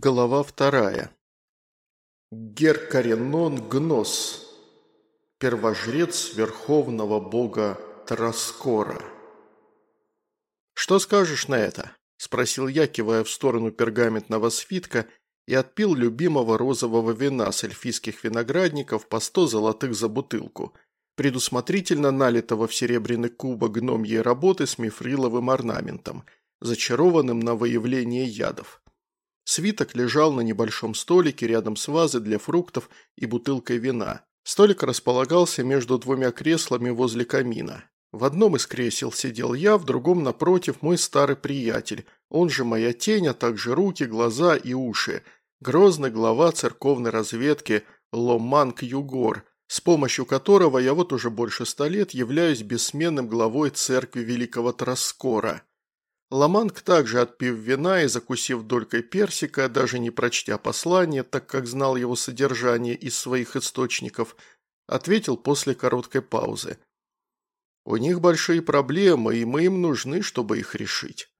Глава вторая. Геркаренон Гнос. Первожрец верховного бога Траскора. «Что скажешь на это?» – спросил я, кивая в сторону пергаментного свитка и отпил любимого розового вина с эльфийских виноградников по сто золотых за бутылку, предусмотрительно налитого в серебряный кубок гномьей работы с мифриловым орнаментом, зачарованным на выявление ядов. Свиток лежал на небольшом столике рядом с вазой для фруктов и бутылкой вина. Столик располагался между двумя креслами возле камина. В одном из кресел сидел я, в другом напротив мой старый приятель, он же моя тень, а также руки, глаза и уши, грозный глава церковной разведки Ломанг Югор, с помощью которого я вот уже больше ста лет являюсь бессменным главой церкви Великого Троскора. Ламанг также, отпив вина и закусив долькой персика, даже не прочтя послание, так как знал его содержание из своих источников, ответил после короткой паузы. «У них большие проблемы, и мы им нужны, чтобы их решить».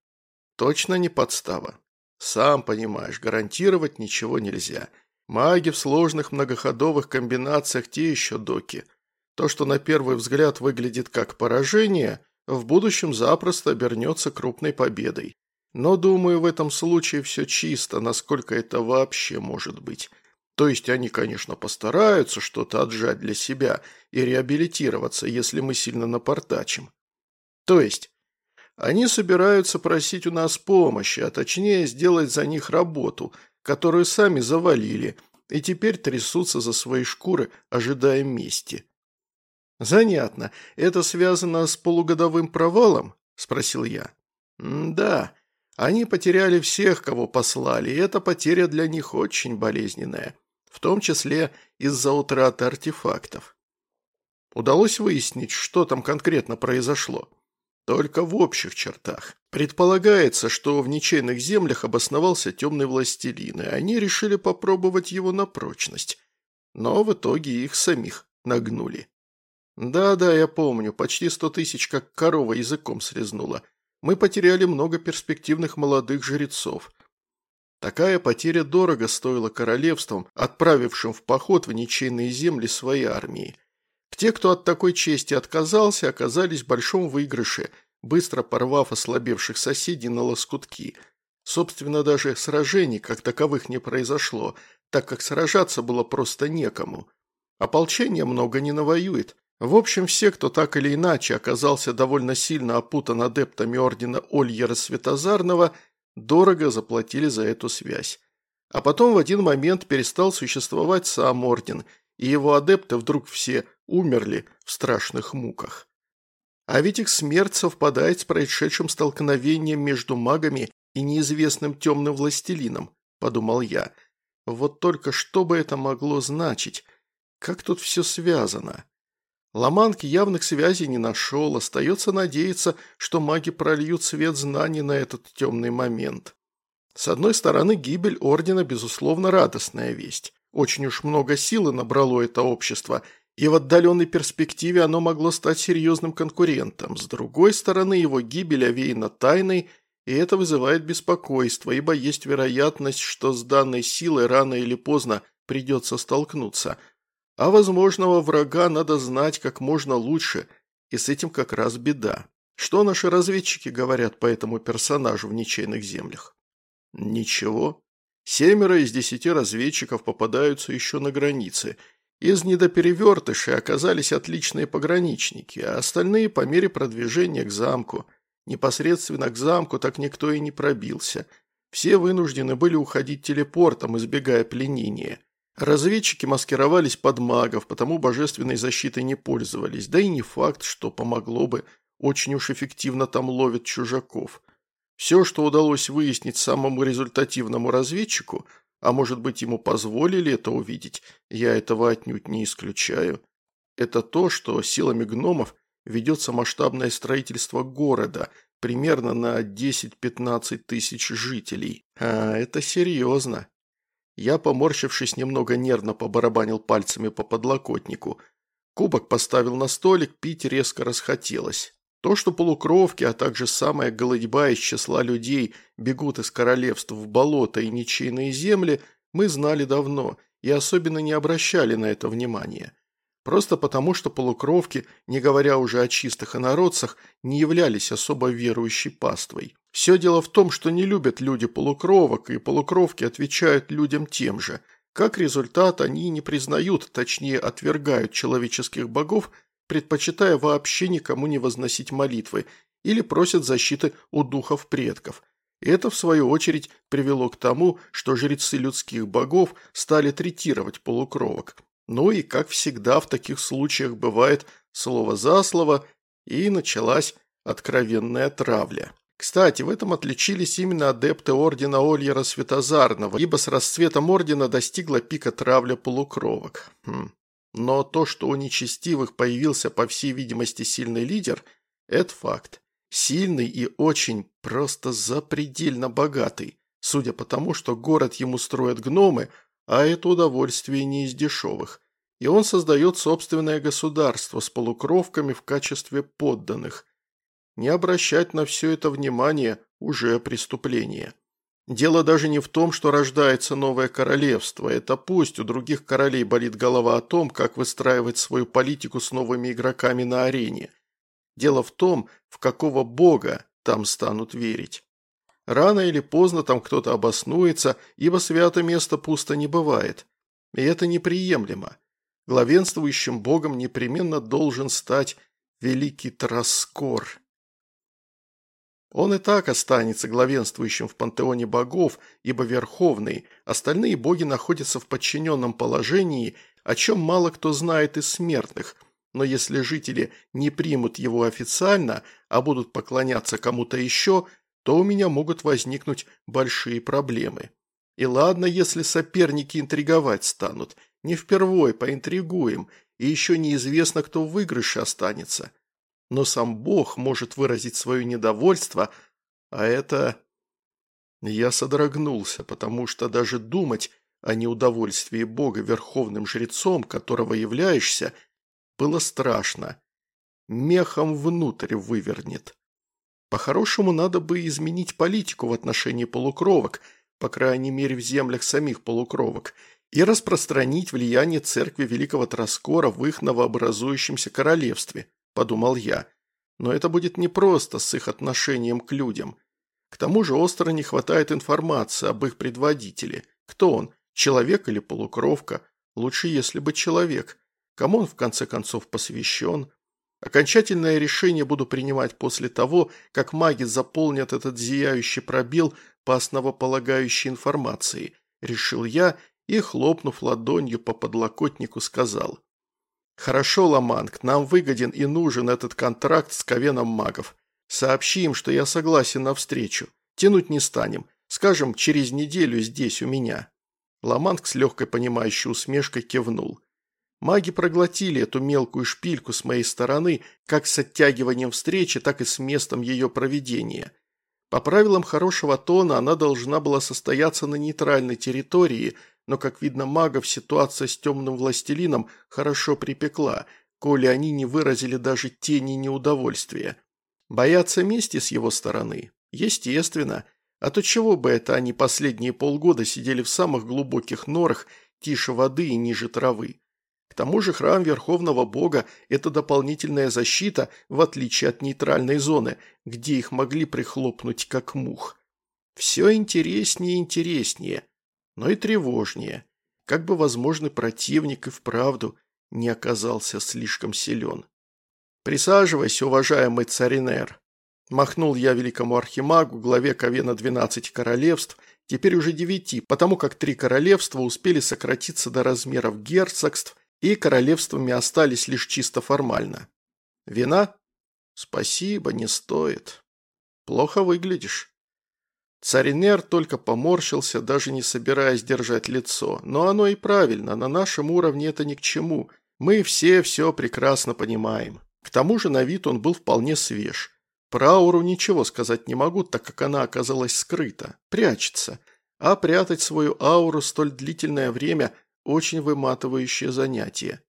«Точно не подстава. Сам понимаешь, гарантировать ничего нельзя. Маги в сложных многоходовых комбинациях те еще доки. То, что на первый взгляд выглядит как поражение – в будущем запросто обернется крупной победой. Но, думаю, в этом случае все чисто, насколько это вообще может быть. То есть они, конечно, постараются что-то отжать для себя и реабилитироваться, если мы сильно напортачим. То есть они собираются просить у нас помощи, а точнее сделать за них работу, которую сами завалили, и теперь трясутся за свои шкуры, ожидая мести. «Занятно. Это связано с полугодовым провалом?» – спросил я. «Да. Они потеряли всех, кого послали, и эта потеря для них очень болезненная, в том числе из-за утраты артефактов. Удалось выяснить, что там конкретно произошло?» Только в общих чертах. Предполагается, что в ничейных землях обосновался темный властелин, и они решили попробовать его на прочность. Но в итоге их самих нагнули. «Да-да, я помню, почти сто тысяч как корова языком срезнула. Мы потеряли много перспективных молодых жрецов. Такая потеря дорого стоила королевствам, отправившим в поход в ничейные земли свои армии. Те, кто от такой чести отказался, оказались в большом выигрыше, быстро порвав ослабевших соседей на лоскутки. Собственно, даже сражений как таковых не произошло, так как сражаться было просто некому. Ополчение много не навоюет, в общем, все, кто так или иначе оказался довольно сильно опутан адептами ордена Ольера Светозарного, дорого заплатили за эту связь. А потом в один момент перестал существовать сам орден, и его адепты вдруг все умерли в страшных муках. А ведь их смерть совпадает с происшедшим столкновением между магами и неизвестным темным властелином, подумал я. Вот только что бы это могло значить? Как тут все связано? Ламанг явных связей не нашел, остается надеяться, что маги прольют свет знаний на этот темный момент. С одной стороны, гибель Ордена, безусловно, радостная весть. Очень уж много силы набрало это общество, и в отдаленной перспективе оно могло стать серьезным конкурентом. С другой стороны, его гибель овеяна тайной, и это вызывает беспокойство, ибо есть вероятность, что с данной силой рано или поздно придется столкнуться – а возможного врага надо знать как можно лучше, и с этим как раз беда. Что наши разведчики говорят по этому персонажу в ничейных землях? Ничего. Семеро из десяти разведчиков попадаются еще на границе. Из недоперевертышей оказались отличные пограничники, а остальные по мере продвижения к замку. Непосредственно к замку так никто и не пробился. Все вынуждены были уходить телепортом, избегая пленения. Разведчики маскировались под магов, потому божественной защитой не пользовались, да и не факт, что помогло бы, очень уж эффективно там ловят чужаков. Все, что удалось выяснить самому результативному разведчику, а может быть ему позволили это увидеть, я этого отнюдь не исключаю, это то, что силами гномов ведется масштабное строительство города, примерно на 10-15 тысяч жителей. А это серьезно. Я, поморщившись, немного нервно побарабанил пальцами по подлокотнику. Кубок поставил на столик, пить резко расхотелось. То, что полукровки, а также самая голодьба из числа людей бегут из королевств в болото и ничейные земли, мы знали давно и особенно не обращали на это внимания. Просто потому, что полукровки, не говоря уже о чистых инородцах, не являлись особо верующей паствой. Все дело в том, что не любят люди полукровок, и полукровки отвечают людям тем же. Как результат, они не признают, точнее отвергают человеческих богов предпочитая вообще никому не возносить молитвы, или просят защиты у духов предков. Это, в свою очередь, привело к тому, что жрецы людских богов стали третировать полукровок. Ну и, как всегда в таких случаях бывает, слово за слово, и началась откровенная травля. Кстати, в этом отличились именно адепты ордена Ольера Светозарного, ибо с расцветом ордена достигла пика травля полукровок. Хм. Но то, что у нечестивых появился, по всей видимости, сильный лидер – это факт. Сильный и очень, просто запредельно богатый, судя по тому, что город ему строят гномы, а это удовольствие не из дешевых. И он создает собственное государство с полукровками в качестве подданных. Не обращать на все это внимание – уже преступление. Дело даже не в том, что рождается новое королевство. Это пусть у других королей болит голова о том, как выстраивать свою политику с новыми игроками на арене. Дело в том, в какого бога там станут верить. Рано или поздно там кто-то обоснуется, ибо свято место пусто не бывает. И это неприемлемо. Главенствующим богом непременно должен стать великий Троскор. Он и так останется главенствующим в пантеоне богов, ибо верховный, остальные боги находятся в подчиненном положении, о чем мало кто знает из смертных, но если жители не примут его официально, а будут поклоняться кому-то еще, то у меня могут возникнуть большие проблемы. И ладно, если соперники интриговать станут, не впервой поинтригуем, и еще неизвестно, кто в выигрыше останется но сам Бог может выразить свое недовольство, а это... Я содрогнулся, потому что даже думать о неудовольствии Бога верховным жрецом, которого являешься, было страшно. Мехом внутрь вывернет. По-хорошему, надо бы изменить политику в отношении полукровок, по крайней мере в землях самих полукровок, и распространить влияние церкви Великого Троскора в их новообразующемся королевстве подумал я. Но это будет непросто с их отношением к людям. К тому же остро не хватает информации об их предводителе. Кто он, человек или полукровка? Лучше, если бы человек. Кому он, в конце концов, посвящен? Окончательное решение буду принимать после того, как маги заполнят этот зияющий пробел по основополагающей информации, решил я и, хлопнув ладонью по подлокотнику, сказал. «Хорошо, Ламанг, нам выгоден и нужен этот контракт с Ковеном магов. Сообщи им, что я согласен на встречу. Тянуть не станем. Скажем, через неделю здесь, у меня». Ламанг с легкой понимающей усмешкой кивнул. Маги проглотили эту мелкую шпильку с моей стороны, как с оттягиванием встречи, так и с местом ее проведения. По правилам хорошего тона она должна была состояться на нейтральной территории – но, как видно, магов ситуация с темным властелином хорошо припекла, коли они не выразили даже тени неудовольствия. Бояться мести с его стороны? Естественно. А то чего бы это они последние полгода сидели в самых глубоких норах, тише воды и ниже травы? К тому же храм Верховного Бога – это дополнительная защита, в отличие от нейтральной зоны, где их могли прихлопнуть как мух. Все интереснее и интереснее но и тревожнее, как бы возможный противник и вправду не оказался слишком силен. «Присаживайся, уважаемый царинер», – махнул я великому архимагу, главе Ковена 12 королевств, теперь уже девяти, потому как три королевства успели сократиться до размеров герцогств, и королевствами остались лишь чисто формально. «Вина?» «Спасибо, не стоит. Плохо выглядишь». Царинер только поморщился, даже не собираясь держать лицо. Но оно и правильно, на нашем уровне это ни к чему. Мы все все прекрасно понимаем. К тому же на вид он был вполне свеж. Про ауру ничего сказать не могу, так как она оказалась скрыта, прячется. А прятать свою ауру столь длительное время – очень выматывающее занятие.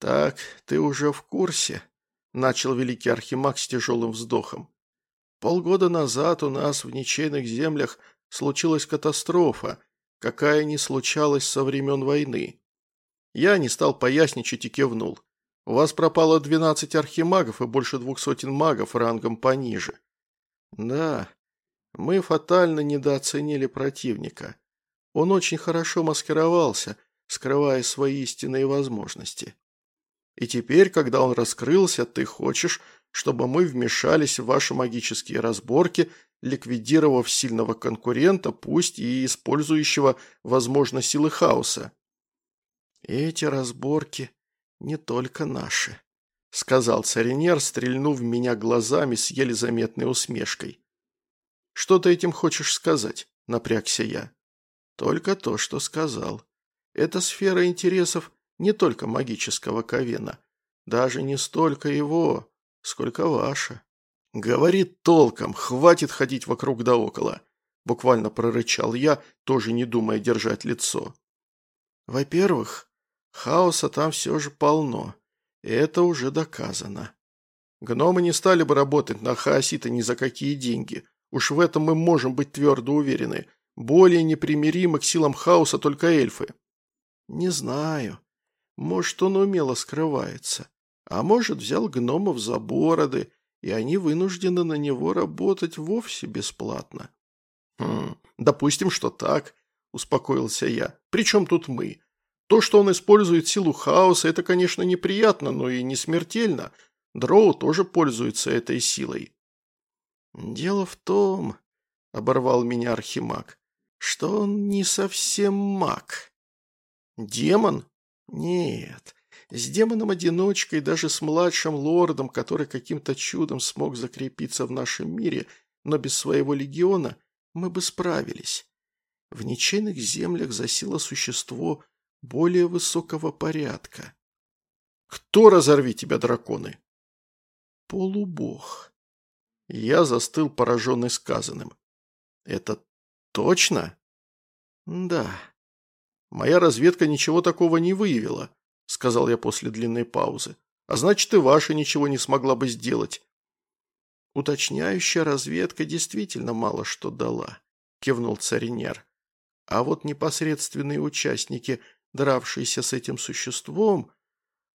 «Так, ты уже в курсе?» – начал великий архимаг с тяжелым вздохом. «Полгода назад у нас в ничейных землях случилась катастрофа, какая не случалась со времен войны. Я не стал поясничать и кивнул. У вас пропало двенадцать архимагов и больше двух сотен магов рангом пониже. Да, мы фатально недооценили противника. Он очень хорошо маскировался, скрывая свои истинные возможности. И теперь, когда он раскрылся, ты хочешь, чтобы мы вмешались в ваши магические разборки, ликвидировав сильного конкурента, пусть и использующего, возможно, силы хаоса. Эти разборки не только наши, сказал царинер, стрельнув меня глазами с еле заметной усмешкой. «Что ты этим хочешь сказать?» – напрягся я. «Только то, что сказал. Это сфера интересов не только магического Ковена. Даже не столько его, сколько ваша». «Говорит толком, хватит ходить вокруг да около», – буквально прорычал я, тоже не думая держать лицо. «Во-первых, хаоса там все же полно, и это уже доказано. Гномы не стали бы работать на хаосита ни за какие деньги, Уж в этом мы можем быть твердо уверены. Более непримиримы к силам хаоса только эльфы. Не знаю. Может, он умело скрывается. А может, взял гномов за бороды, и они вынуждены на него работать вовсе бесплатно. Хм, допустим, что так, успокоился я. Причем тут мы? То, что он использует силу хаоса, это, конечно, неприятно, но и не смертельно. Дроу тоже пользуется этой силой. «Дело в том», — оборвал меня Архимаг, — «что он не совсем маг». «Демон?» «Нет, с демоном-одиночкой, даже с младшим лордом, который каким-то чудом смог закрепиться в нашем мире, но без своего легиона, мы бы справились. В ничейных землях засело существо более высокого порядка». «Кто разорви тебя, драконы?» «Полубог». Я застыл, пораженный сказанным. «Это точно?» «Да». «Моя разведка ничего такого не выявила», — сказал я после длинной паузы. «А значит, и ваша ничего не смогла бы сделать». «Уточняющая разведка действительно мало что дала», — кивнул царинер. «А вот непосредственные участники, дравшиеся с этим существом,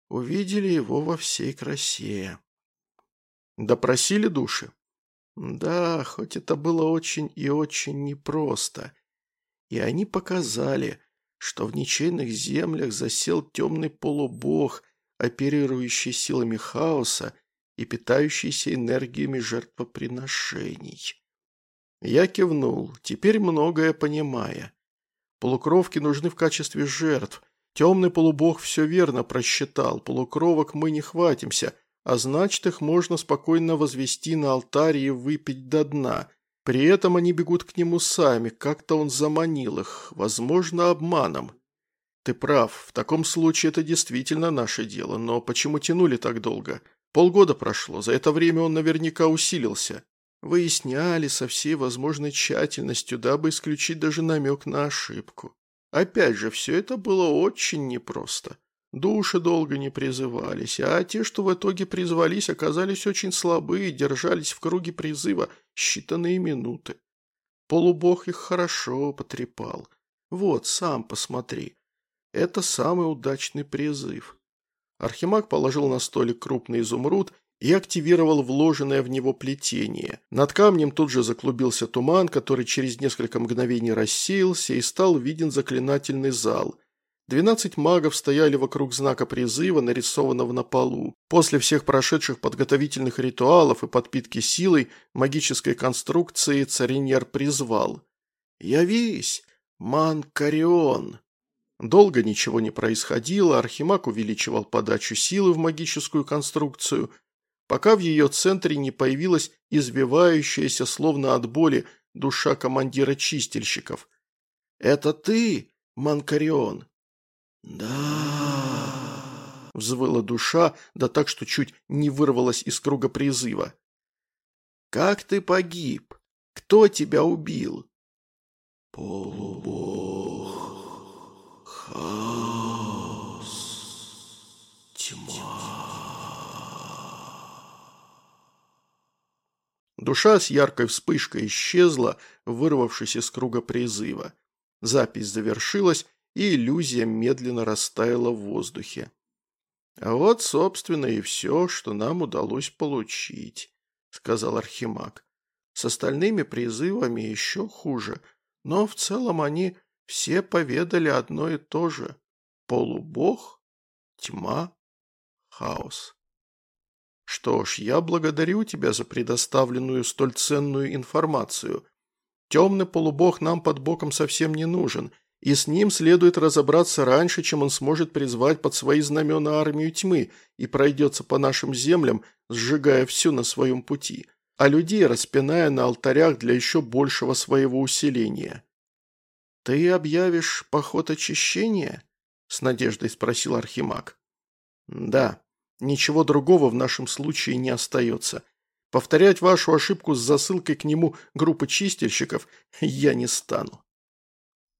увидели его во всей красе». «Допросили души?» Да, хоть это было очень и очень непросто. И они показали, что в ничейных землях засел темный полубог, оперирующий силами хаоса и питающийся энергиями жертвоприношений. Я кивнул, теперь многое понимая. Полукровки нужны в качестве жертв. Темный полубог все верно просчитал, полукровок мы не хватимся – а значит, их можно спокойно возвести на алтарь и выпить до дна. При этом они бегут к нему сами, как-то он заманил их, возможно, обманом. Ты прав, в таком случае это действительно наше дело, но почему тянули так долго? Полгода прошло, за это время он наверняка усилился. Выясняли со всей возможной тщательностью, дабы исключить даже намек на ошибку. Опять же, все это было очень непросто. Души долго не призывались, а те, что в итоге призвались, оказались очень слабы и держались в круге призыва считанные минуты. Полубог их хорошо потрепал. Вот, сам посмотри. Это самый удачный призыв. Архимаг положил на столик крупный изумруд и активировал вложенное в него плетение. Над камнем тут же заклубился туман, который через несколько мгновений рассеялся и стал виден заклинательный зал – Двенадцать магов стояли вокруг знака призыва, нарисованного на полу. После всех прошедших подготовительных ритуалов и подпитки силой магической конструкции цариньер призвал. «Явись, Манкарион!» Долго ничего не происходило, Архимаг увеличивал подачу силы в магическую конструкцию, пока в ее центре не появилась избивающаяся, словно от боли, душа командира чистильщиков. «Это ты, Манкарион?» «Да...» – взвыла душа, да так, что чуть не вырвалась из круга призыва. «Как ты погиб? Кто тебя убил?» «Полубог, хаос, тьма...» Душа с яркой вспышкой исчезла, вырвавшись из круга призыва. Запись завершилась, и иллюзия медленно растаяла в воздухе. «А вот, собственно, и все, что нам удалось получить», — сказал Архимаг. «С остальными призывами еще хуже, но в целом они все поведали одно и то же. Полубог, тьма, хаос». «Что ж, я благодарю тебя за предоставленную столь ценную информацию. Темный полубог нам под боком совсем не нужен, и с ним следует разобраться раньше, чем он сможет призвать под свои знамена армию тьмы и пройдется по нашим землям, сжигая все на своем пути, а людей распиная на алтарях для еще большего своего усиления». «Ты объявишь поход очищения?» – с надеждой спросил Архимаг. «Да», Ничего другого в нашем случае не остается. Повторять вашу ошибку с засылкой к нему группы чистильщиков я не стану.